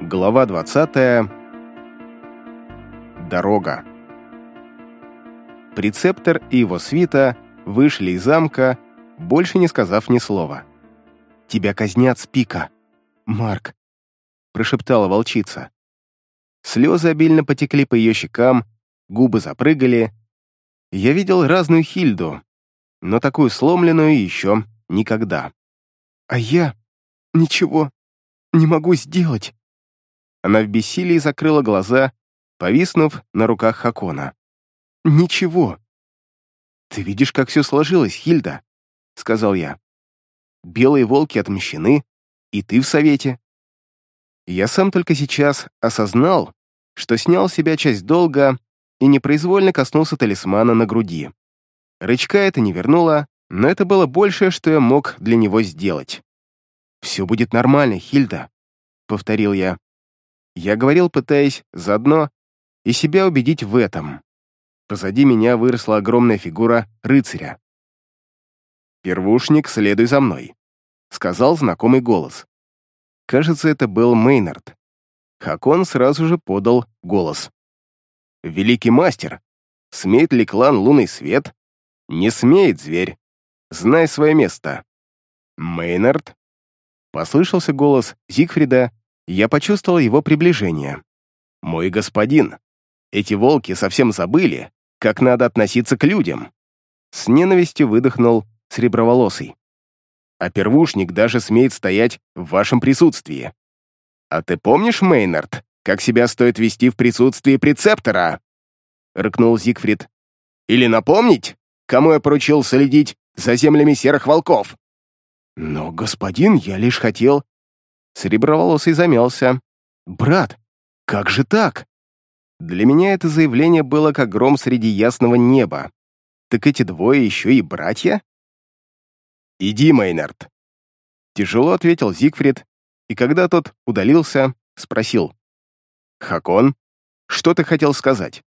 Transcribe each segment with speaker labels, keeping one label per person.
Speaker 1: Глава 20. Дорога. Прецептор и его свита вышли из замка, больше не сказав ни слова. «Тебя казнят с пика, Марк», — прошептала волчица. Слезы обильно потекли по ее щекам, губы запрыгали. Я видел разную Хильду, но такую сломленную еще никогда. «А я ничего не могу сделать», она в бессилии закрыла глаза, повиснув на руках Хакона. «Ничего». «Ты видишь, как все сложилось, Хильда», — сказал я. «Белые волки отмщены, и ты в совете». Я сам только сейчас осознал, что снял с себя часть долга и непроизвольно коснулся талисмана на груди. Рычка это не вернуло, но это было большее, что я мог для него сделать. «Все будет нормально, Хильда», — повторил я. Я говорил, пытаясь заодно и себя убедить в этом. Позади меня выросла огромная фигура рыцаря. «Первушник, следуй за мной», — сказал знакомый голос. Кажется, это был Мейнард. Хакон сразу же подал голос. «Великий мастер, смеет ли клан Лунный Свет?» «Не смеет, зверь. Знай свое место». «Мейнард?» Послышался голос Зигфрида, я почувствовал его приближение. «Мой господин, эти волки совсем забыли, как надо относиться к людям!» С ненавистью выдохнул Среброволосый. «А первушник даже смеет стоять в вашем присутствии. А ты помнишь, Мейнард, как себя стоит вести в присутствии прецептора?» Рыкнул Зигфрид. «Или напомнить, кому я поручил следить за землями серых волков?» «Но, господин, я лишь хотел...» Сереброволосый замялся. «Брат, как же так?» Для меня это заявление было как гром среди ясного неба. Так эти двое еще и братья? «Иди, Мейнард!» Тяжело ответил Зигфрид, и когда тот удалился, спросил. «Хакон, что ты хотел сказать?»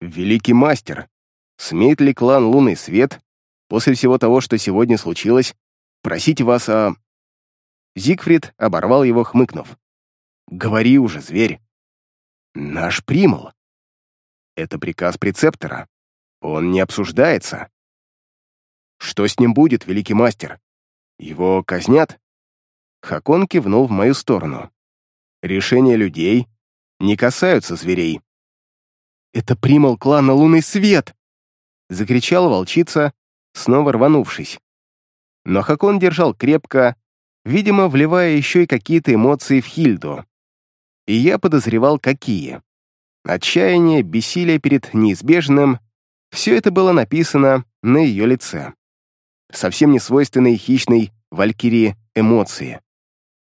Speaker 1: «Великий мастер, смеет ли клан Лунный Свет, после всего того, что сегодня случилось, просить вас о...» Зигфрид оборвал его, хмыкнув. «Говори уже, зверь!» «Наш примол!» «Это приказ прецептора. Он не обсуждается». «Что с ним будет, великий мастер? Его казнят?» Хакон кивнул в мою сторону. «Решения людей не касаются зверей». «Это примол клана Лунный Свет!» Закричала волчица, снова рванувшись. Но Хакон держал крепко, видимо, вливая еще и какие-то эмоции в Хильду. И я подозревал, какие. Отчаяние, бессилие перед неизбежным — все это было написано на ее лице. Совсем не свойственные хищной валькирии эмоции.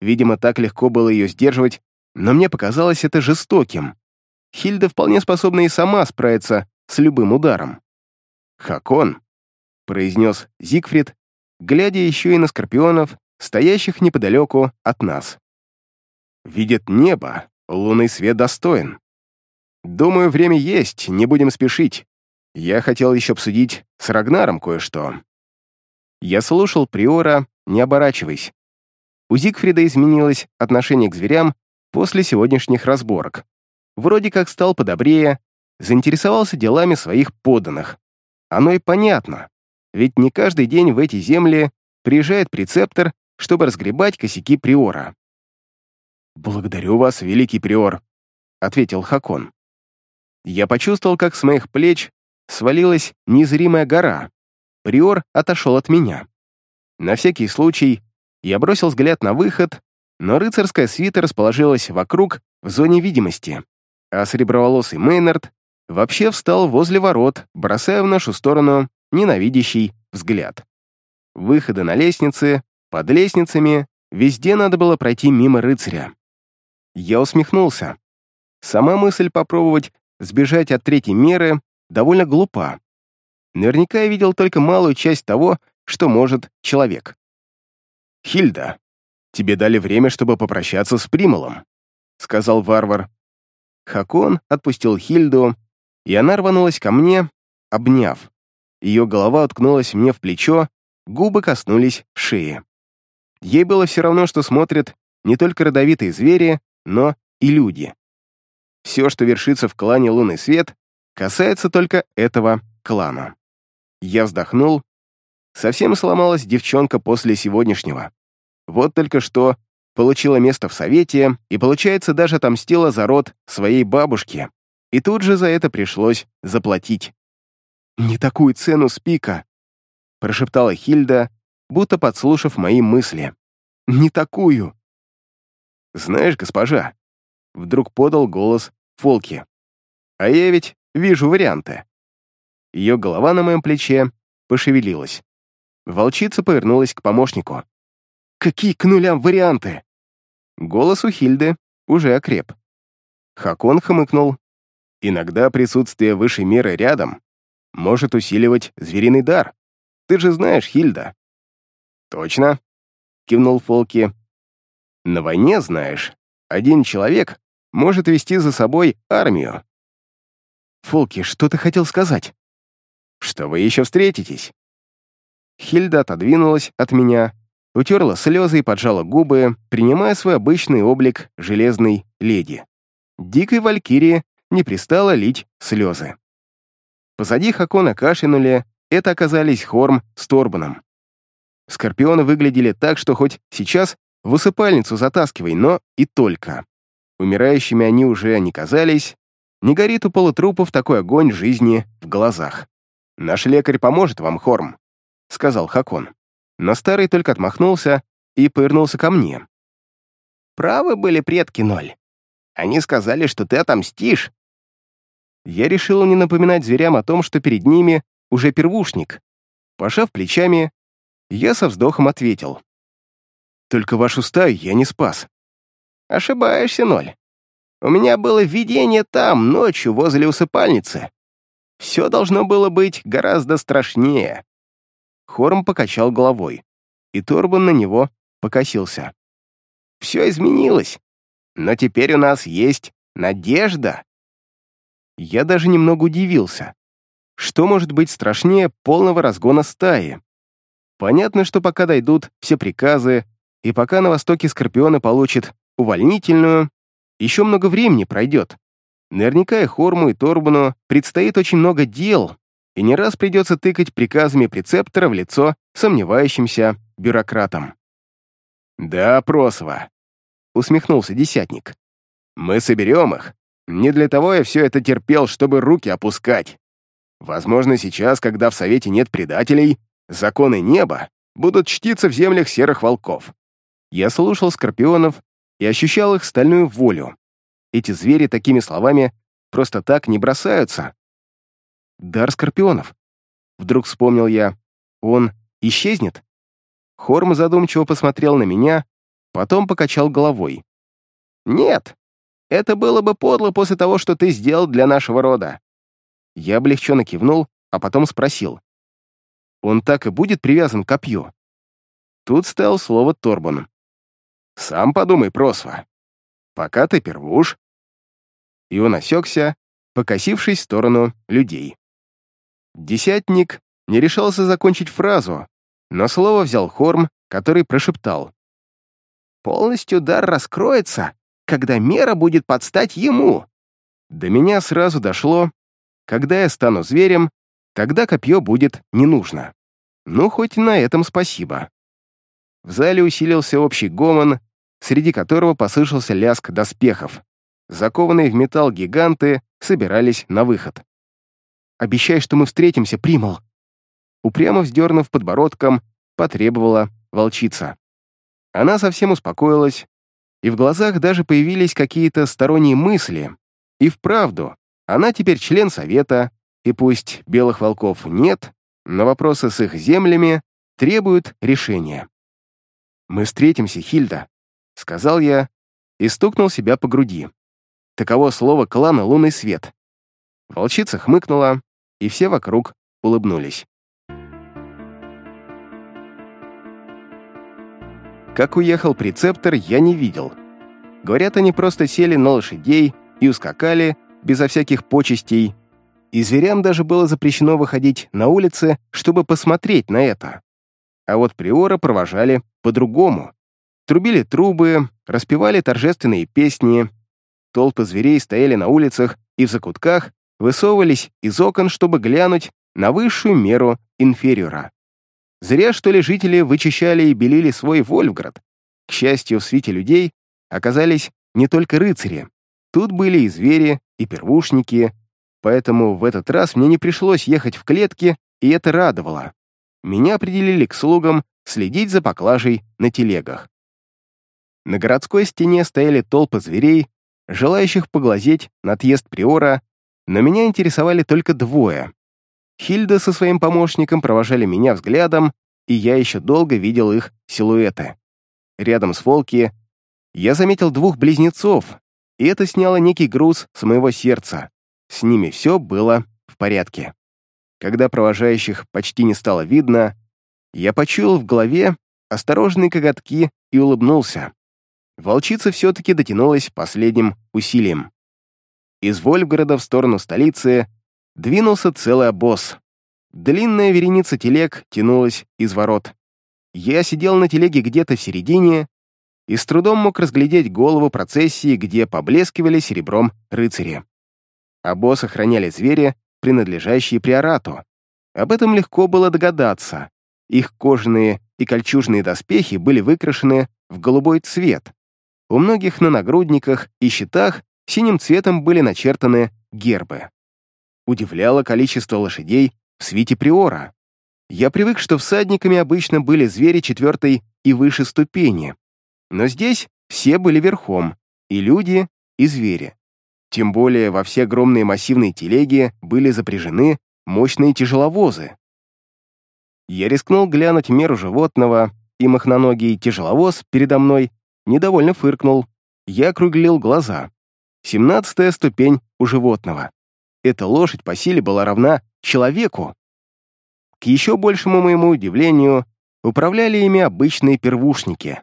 Speaker 1: Видимо, так легко было ее сдерживать, но мне показалось это жестоким. Хильда вполне способна и сама справиться с любым ударом. «Хакон», — произнес Зигфрид, глядя еще и на скорпионов, стоящих неподалеку от нас. Видит небо, лунный свет достоин. Думаю, время есть, не будем спешить. Я хотел еще обсудить с Рагнаром кое-что. Я слушал Приора, не оборачиваясь. У Зигфрида изменилось отношение к зверям после сегодняшних разборок. Вроде как стал подобрее, заинтересовался делами своих подданных. Оно и понятно, ведь не каждый день в эти земли приезжает прецептор чтобы разгребать косяки приора. «Благодарю вас, великий приор», — ответил Хакон. Я почувствовал, как с моих плеч свалилась незримая гора. Приор отошел от меня. На всякий случай я бросил взгляд на выход, но рыцарская свита расположилась вокруг в зоне видимости, а среброволосый Мейнард вообще встал возле ворот, бросая в нашу сторону ненавидящий взгляд. Выходы на лестнице под лестницами везде надо было пройти мимо рыцаря. Я усмехнулся. Сама мысль попробовать сбежать от третьей меры довольно глупа. Наверняка я видел только малую часть того, что может человек. «Хильда, тебе дали время, чтобы попрощаться с Примолом», — сказал варвар. Хакон отпустил Хильду, и она рванулась ко мне, обняв. Ее голова уткнулась мне в плечо, губы коснулись шеи. Ей было все равно, что смотрят не только родовитые звери, но и люди. Все, что вершится в клане Лунный Свет, касается только этого клана. Я вздохнул. Совсем сломалась девчонка после сегодняшнего. Вот только что получила место в совете и, получается, даже отомстила за род своей бабушки. И тут же за это пришлось заплатить. «Не такую цену спика», — прошептала Хильда, будто подслушав мои мысли. «Не такую». «Знаешь, госпожа», — вдруг подал голос Фолки, «а я ведь вижу варианты». Ее голова на моем плече пошевелилась. Волчица повернулась к помощнику. «Какие к нулям варианты?» Голос у Хильды уже окреп. Хакон хмыкнул. «Иногда присутствие высшей меры рядом может усиливать звериный дар. Ты же знаешь, Хильда». «Точно», — кивнул Фолки. «На войне, знаешь, один человек может вести за собой армию». «Фолки, что ты хотел сказать?» «Что вы еще встретитесь». Хильда отодвинулась от меня, утерла слезы и поджала губы, принимая свой обычный облик железной леди. Дикой валькирии не пристало лить слезы. Позади Хакона кашлянули, это оказались Хорм с Торбаном. Скорпионы выглядели так, что хоть сейчас в усыпальницу затаскивай, но и только. Умирающими они уже не казались, не горит у полутрупов такой огонь жизни в глазах. «Наш лекарь поможет вам, Хорм», — сказал Хакон но старый только отмахнулся и повернулся ко мне. «Правы были предки Ноль. Они сказали, что ты отомстишь». Я решил не напоминать зверям о том, что перед ними уже первушник. Пожав плечами, я со вздохом ответил. «Только вашу стаю я не спас». «Ошибаешься, Ноль. У меня было видение там, ночью, возле усыпальницы. Все должно было быть гораздо страшнее. Хорм покачал головой, и Торбан на него покосился. «Все изменилось, но теперь у нас есть надежда». Я даже немного удивился. Что может быть страшнее полного разгона стаи? Понятно, что пока дойдут все приказы, и пока на Востоке Скорпионы получат увольнительную, еще много времени пройдет. Наверняка и Хорму, и Торбану предстоит очень много дел, и не раз придется тыкать приказами прецептора в лицо сомневающимся бюрократам. «Да, Просова», — усмехнулся десятник. «Мы соберем их. Не для того я все это терпел, чтобы руки опускать. Возможно, сейчас, когда в Совете нет предателей, законы неба будут чтиться в землях серых волков». Я слушал скорпионов и ощущал их стальную волю. Эти звери такими словами просто так не бросаются, Дар скорпионов. Вдруг вспомнил я. Он исчезнет? Хорм задумчиво посмотрел на меня, потом покачал головой. «Нет, это было бы подло после того, что ты сделал для нашего рода». Я облегченно кивнул, а потом спросил. «Он так и будет привязан к копью?» Тут стал слово Торбан. «Сам подумай, Просва. Пока ты первуш». И он осекся, покосившись в сторону людей. Десятник не решался закончить фразу, но слово взял Хорм, который прошептал. «Полностью дар раскроется, когда мера будет подстать ему». До меня сразу дошло, когда я стану зверем, тогда копье будет не нужно. Ну, хоть на этом спасибо. В зале усилился общий гомон, среди которого послышался лязг доспехов. Закованные в металл гиганты собирались на выход. Обещай, что мы встретимся, Примал!» Упрямо вздернув подбородком, потребовала волчица. Она совсем успокоилась, и в глазах даже появились какие-то сторонние мысли. И вправду, она теперь член совета, и пусть белых волков нет, но вопросы с их землями требуют решения. «Мы встретимся, Хильда», — сказал я и стукнул себя по груди. Таково слово клана «Лунный свет». Волчица хмыкнула, и все вокруг улыбнулись. Как уехал прецептор, я не видел. Говорят, они просто сели на лошадей и ускакали, безо всяких почестей, и зверям даже было запрещено выходить на улицы, чтобы посмотреть на это. А вот приора провожали по-другому. Трубили трубы, распевали торжественные песни, толпы зверей стояли на улицах и в закутках высовывались из окон, чтобы глянуть на высшую меру инфериора. Зря, что ли, жители вычищали и белили свой Вольфград. К счастью, в свете людей оказались не только рыцари. Тут были и звери, и первушники, поэтому в этот раз мне не пришлось ехать в клетке, и это радовало. Меня определили к слугам следить за поклажей на телегах. На городской стене стояли толпы зверей, желающих поглазеть на отъезд Приора, но меня интересовали только двое. Хильда со своим помощником провожали меня взглядом, и я еще долго видел их силуэты. Рядом с Волки я заметил двух близнецов, и это сняло некий груз с моего сердца. С ними все было в порядке. Когда провожающих почти не стало видно, я почуял в голове осторожные коготки и улыбнулся. Волчица все-таки дотянулась последним усилием. Из Вольфгорода в сторону столицы двинулся целый обоз. Длинная вереница телег тянулась из ворот. Я сидел на телеге где-то в середине и с трудом мог разглядеть голову процессии, где поблескивали серебром рыцари. Обоз охраняли звери, принадлежащие приорату. Об этом легко было догадаться. Их кожаные и кольчужные доспехи были выкрашены в голубой цвет. У многих на нагрудниках и щитах синим цветом были начертаны гербы. Удивляло количество лошадей в свите приора. Я привык, что всадниками обычно были звери четвертой и выше ступени, но здесь все были верхом, и люди, и звери. Тем более во все огромные массивные телеги были запряжены мощные тяжеловозы. Я рискнул глянуть меру животного, и махноногий тяжеловоз передо мной недовольно фыркнул. Я округлил глаза. Семнадцатая ступень у животного. Эта лошадь по силе была равна человеку. К еще большему моему удивлению, управляли ими обычные первушники.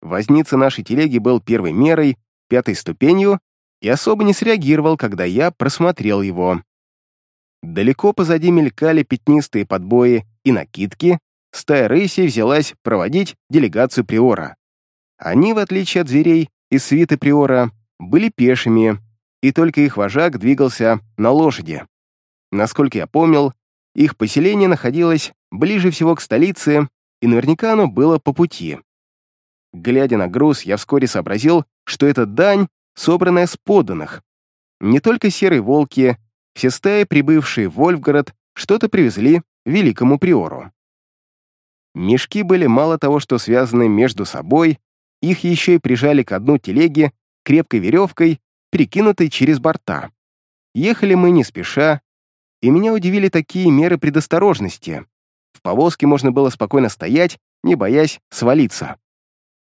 Speaker 1: Возница нашей телеги был первой мерой, пятой ступенью, и особо не среагировал, когда я просмотрел его. Далеко позади мелькали пятнистые подбои и накидки, стая рыси взялась проводить делегацию Приора. Они, в отличие от зверей из свиты Приора, были пешими, и только их вожак двигался на лошади. Насколько я помнил, их поселение находилось ближе всего к столице, и наверняка оно было по пути. Глядя на груз, я вскоре сообразил, что это дань, собранная с подданных. Не только серые волки, все стаи, прибывшие в Вольфгород, что-то привезли великому приору. Мешки были мало того, что связаны между собой, их еще и прижали к одну телеге крепкой веревкой, перекинутой через борта. Ехали мы не спеша, и меня удивили такие меры предосторожности. В повозке можно было спокойно стоять, не боясь свалиться.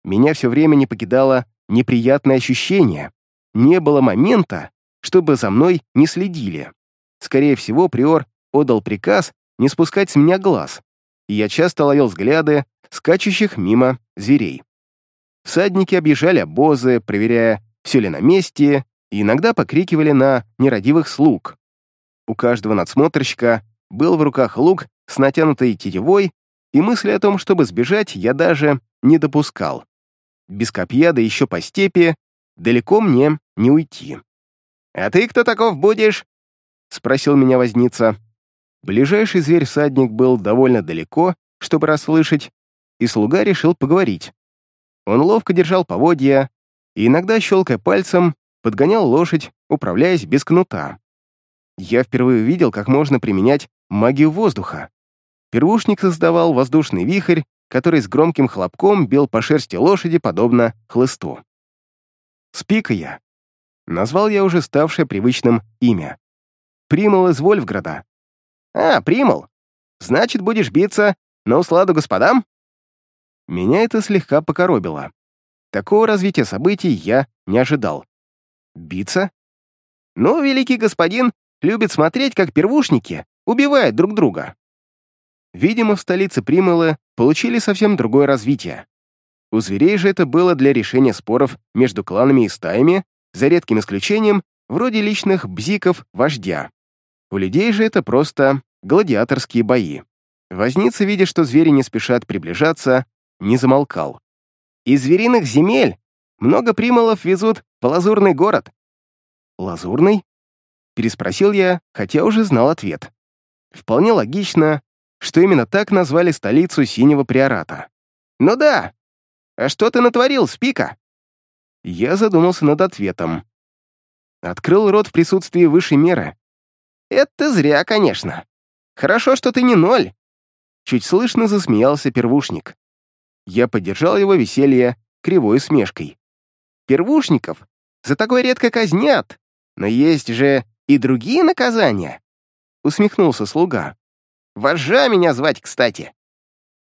Speaker 1: Меня все время не покидало неприятное ощущение. Не было момента, чтобы за мной не следили. Скорее всего, приор отдал приказ не спускать с меня глаз, и я часто ловил взгляды скачущих мимо зверей. Всадники объезжали обозы, проверяя, все ли на месте, и иногда покрикивали на нерадивых слуг. У каждого надсмотрщика был в руках лук с натянутой тетивой, и мысли о том, чтобы сбежать, я даже не допускал без копья, да еще по степи, далеко мне не уйти. «А ты кто таков будешь?» — спросил меня возница. Ближайший зверь-всадник был довольно далеко, чтобы расслышать, и слуга решил поговорить. Он ловко держал поводья и иногда, щелкая пальцем, подгонял лошадь, управляясь без кнута. Я впервые увидел, как можно применять магию воздуха. Первушник создавал воздушный вихрь, который с громким хлопком бил по шерсти лошади, подобно хлысту. «Спика я», — назвал я уже ставшее привычным имя. «Примал из Вольфграда». «А, примал. Значит, будешь биться на усладу господам?» Меня это слегка покоробило. Такого развития событий я не ожидал. Биться? Ну, великий господин любит смотреть, как первушники убивают друг друга. Видимо, в столице Примылы получили совсем другое развитие. У зверей же это было для решения споров между кланами и стаями, за редким исключением, вроде личных бзиков вождя. У людей же это просто гладиаторские бои. Возница, видя, что звери не спешат приближаться, не замолкал. «Из звериных земель Много примолов везут в Лазурный город». «Лазурный?» — переспросил я, хотя уже знал ответ. Вполне логично, что именно так назвали столицу Синего Приората. «Ну да. А что ты натворил, Спика?» Я задумался над ответом. Открыл рот в присутствии высшей меры. «Это зря, конечно. Хорошо, что ты не ноль». Чуть слышно засмеялся первушник. Я поддержал его веселье кривой усмешкой. «Первушников за такое редко казнят, но есть же и другие наказания», — усмехнулся слуга. «Вожжа меня звать, кстати».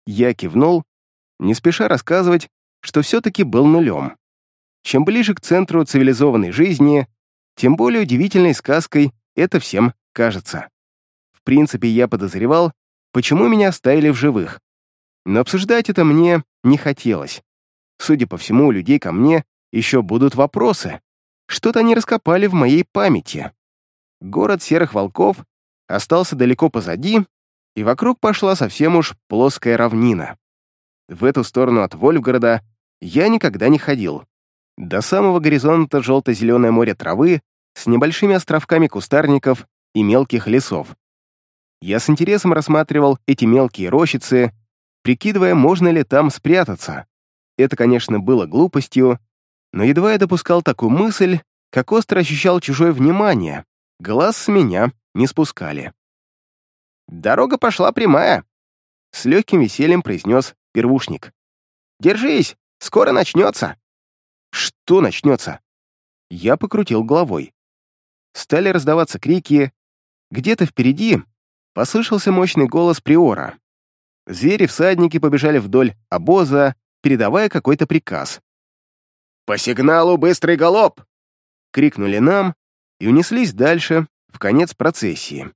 Speaker 1: Я кивнул, не спеша рассказывать, что все-таки был нулем. Чем ближе к центру цивилизованной жизни, тем более удивительной сказкой это всем кажется. В принципе, я подозревал, почему меня оставили в живых. Но обсуждать это мне не хотелось. Судя по всему, у людей ко мне еще будут вопросы. Что-то они раскопали в моей памяти. Город серых волков остался далеко позади, и вокруг пошла совсем уж плоская равнина. В эту сторону от Вольфгорода я никогда не ходил. До самого горизонта желто-зеленое море травы с небольшими островками кустарников и мелких лесов. Я с интересом рассматривал эти мелкие рощицы, прикидывая, можно ли там спрятаться. Это, конечно, было глупостью, но едва я допускал такую мысль, как остро ощущал чужое внимание, глаз с меня не спускали. «Дорога пошла прямая», — с легким весельем произнес первушник. «Держись, скоро начнется». «Что начнется?» Я покрутил головой. Стали раздаваться крики. Где-то впереди послышался мощный голос Приора. Звери-всадники побежали вдоль обоза, передавая какой-то приказ. «По сигналу быстрый галоп!» — крикнули нам и унеслись дальше, в конец процессии.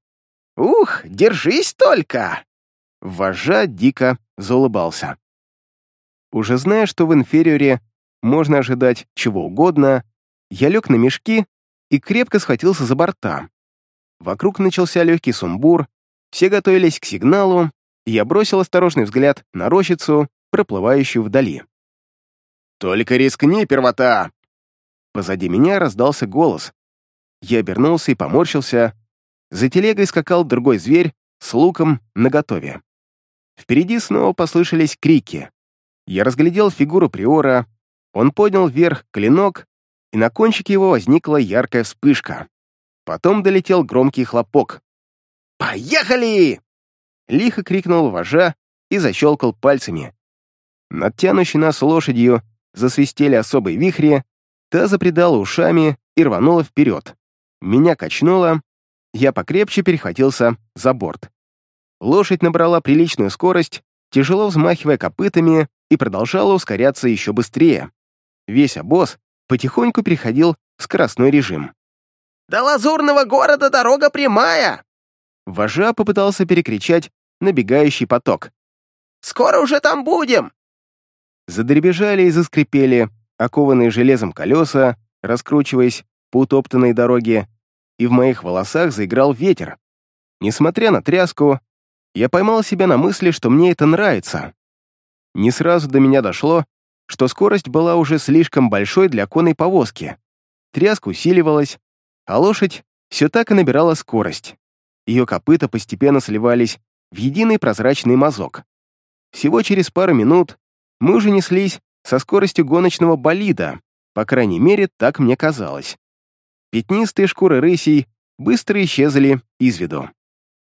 Speaker 1: «Ух, держись только!» Вожа дико заулыбался. Уже зная, что в инфериоре можно ожидать чего угодно, я лег на мешки и крепко схватился за борта. Вокруг начался легкий сумбур, все готовились к сигналу, и я бросил осторожный взгляд на рощицу, проплывающую вдали. «Только рискни, первота!» Позади меня раздался голос. Я обернулся и поморщился. За телегой скакал другой зверь с луком наготове. Впереди снова послышались крики. Я разглядел фигуру Приора, он поднял вверх клинок, и на кончике его возникла яркая вспышка. Потом долетел громкий хлопок. «Поехали!» Лихо крикнул вожа и защелкал пальцами. Над тянущей нас лошадью засвистели особые вихри, та запредала ушами и рванула вперед. Меня качнуло, я покрепче перехватился за борт. Лошадь набрала приличную скорость, тяжело взмахивая копытами и продолжала ускоряться еще быстрее. Весь обоз потихоньку переходил в скоростной режим. «До лазурного города дорога прямая!» Вожа попытался перекричать набегающий поток. «Скоро уже там будем!» Задребежали и заскрипели окованные железом колеса, раскручиваясь по утоптанной дороге, и в моих волосах заиграл ветер. Несмотря на тряску, я поймал себя на мысли, что мне это нравится. Не сразу до меня дошло, что скорость была уже слишком большой для конной повозки. Тряска усиливалась, а лошадь все так и набирала скорость. Ее копыта постепенно сливались в единый прозрачный мазок. Всего через пару минут мы уже неслись со скоростью гоночного болида, по крайней мере, так мне казалось. Пятнистые шкуры рысей быстро исчезли из виду.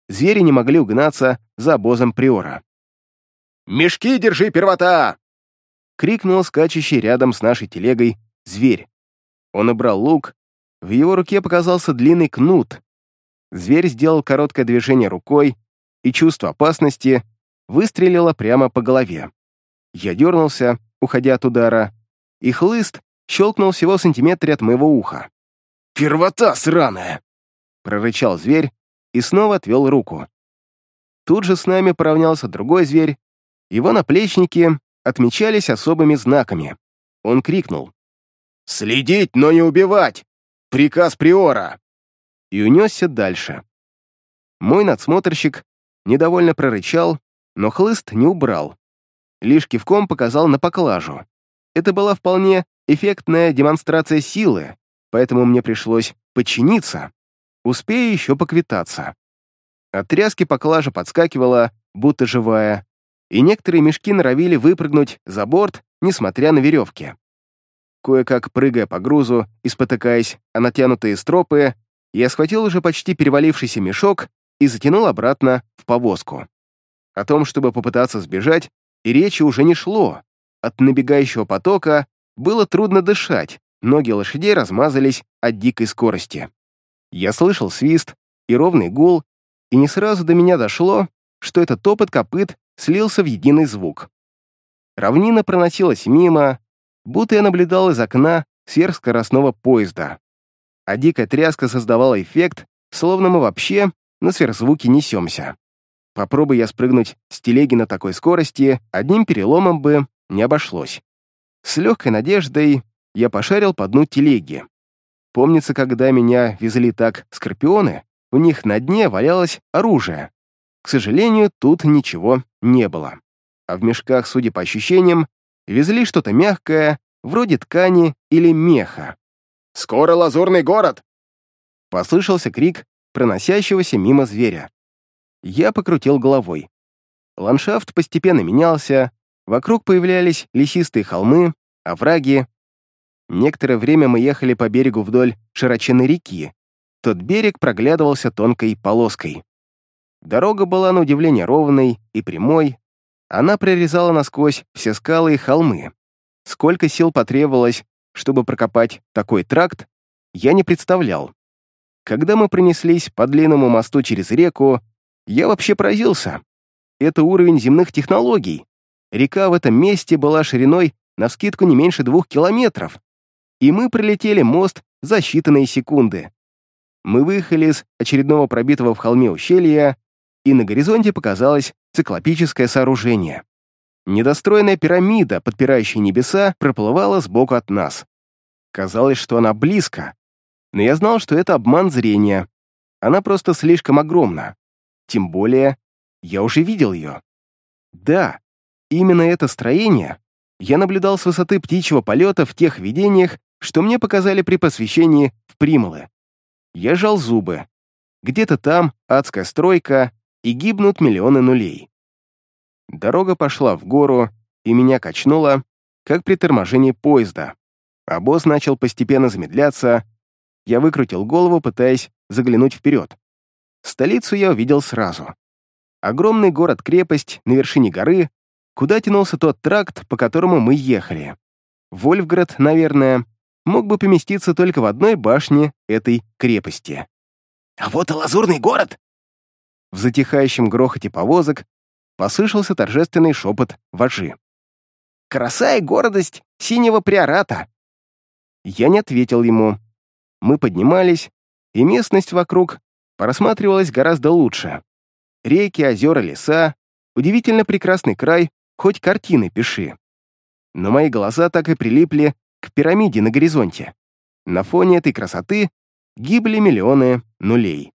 Speaker 1: Звери не могли угнаться за обозом Приора. «Мешки держи, первота!» — крикнул скачущий рядом с нашей телегой зверь. Он убрал лук, в его руке показался длинный кнут. Зверь сделал короткое движение рукой, и чувство опасности выстрелило прямо по голове. Я дернулся, уходя от удара, и хлыст щелкнул всего в сантиметре от моего уха. «Первота сраная!» — прорычал зверь и снова отвел руку. Тут же с нами поравнялся другой зверь. Его наплечники отмечались особыми знаками. Он крикнул. «Следить, но не убивать! Приказ Приора!» И унесся дальше. Мой надсмотрщик недовольно прорычал, но хлыст не убрал. Лишь кивком показал на поклажу. Это была вполне эффектная демонстрация силы, поэтому мне пришлось подчиниться. Успею еще поквитаться. От тряски поклажа подскакивала, будто живая, и некоторые мешки норовили выпрыгнуть за борт, несмотря на веревки. Кое-как прыгая по грузу и спотыкаясь о натянутые стропы, я схватил уже почти перевалившийся мешок и затянул обратно в повозку. О том, чтобы попытаться сбежать, и речи уже не шло. От набегающего потока было трудно дышать, ноги лошадей размазались от дикой скорости. Я слышал свист и ровный гул, и не сразу до меня дошло, что этот топот копыт слился в единый звук. Равнина проносилась мимо, будто я наблюдал из окна сверхскоростного поезда. А дикая тряска создавала эффект, словно мы вообще на сверхзвуке несемся. Попробуй я спрыгнуть с телеги на такой скорости, одним переломом бы не обошлось. С легкой надеждой я пошарил по дну телеги. Помнится, когда меня везли так скорпионы, у них на дне валялось оружие. К сожалению, тут ничего не было. А в мешках, судя по ощущениям, везли что-то мягкое, вроде ткани или меха.
Speaker 2: «Скоро лазурный город!»
Speaker 1: Послышался крик проносящегося мимо зверя. Я покрутил головой. Ландшафт постепенно менялся, вокруг появлялись лесистые холмы, овраги. Некоторое время мы ехали по берегу вдоль широченной реки. Тот берег проглядывался тонкой полоской. Дорога была на удивление ровной и прямой, она прорезала насквозь все скалы и холмы. Сколько сил потребовалось, чтобы прокопать такой тракт, я не представлял. Когда мы пронеслись по длинному мосту через реку, я вообще поразился. Это уровень земных технологий. Река в этом месте была шириной на скидку не меньше двух километров. И мы пролетели мост за считанные секунды. Мы выехали из очередного пробитого в холме ущелья, и на горизонте показалось циклопическое сооружение. Недостроенная пирамида, подпирающая небеса, проплывала сбоку от нас. Казалось, что она близко, но я знал, что это обман зрения. Она просто слишком огромна. Тем более, я уже видел ее. Да, именно это строение я наблюдал с высоты птичьего полета в тех видениях, что мне показали при посвящении в примолы. Я жал зубы. Где-то там адская стройка, и гибнут миллионы нулей. Дорога пошла в гору, и меня качнуло, как при торможении поезда. Обоз начал постепенно замедляться, я выкрутил голову, пытаясь заглянуть вперед. Столицу я увидел сразу. Огромный город-крепость на вершине горы, куда тянулся тот тракт, по которому мы ехали. Вольфград, наверное, мог бы поместиться только в одной башне этой крепости.
Speaker 2: «А вот и лазурный город!»
Speaker 1: В затихающем грохоте повозок послышался торжественный шепот вожи.
Speaker 2: «Краса и гордость синего приората!»
Speaker 1: Я не ответил ему. Мы поднимались, и местность вокруг просматривалась гораздо лучше. Реки, озера, леса, удивительно прекрасный край, хоть картины пиши. Но мои глаза так и прилипли к пирамиде на горизонте. На фоне этой красоты гибли миллионы нулей.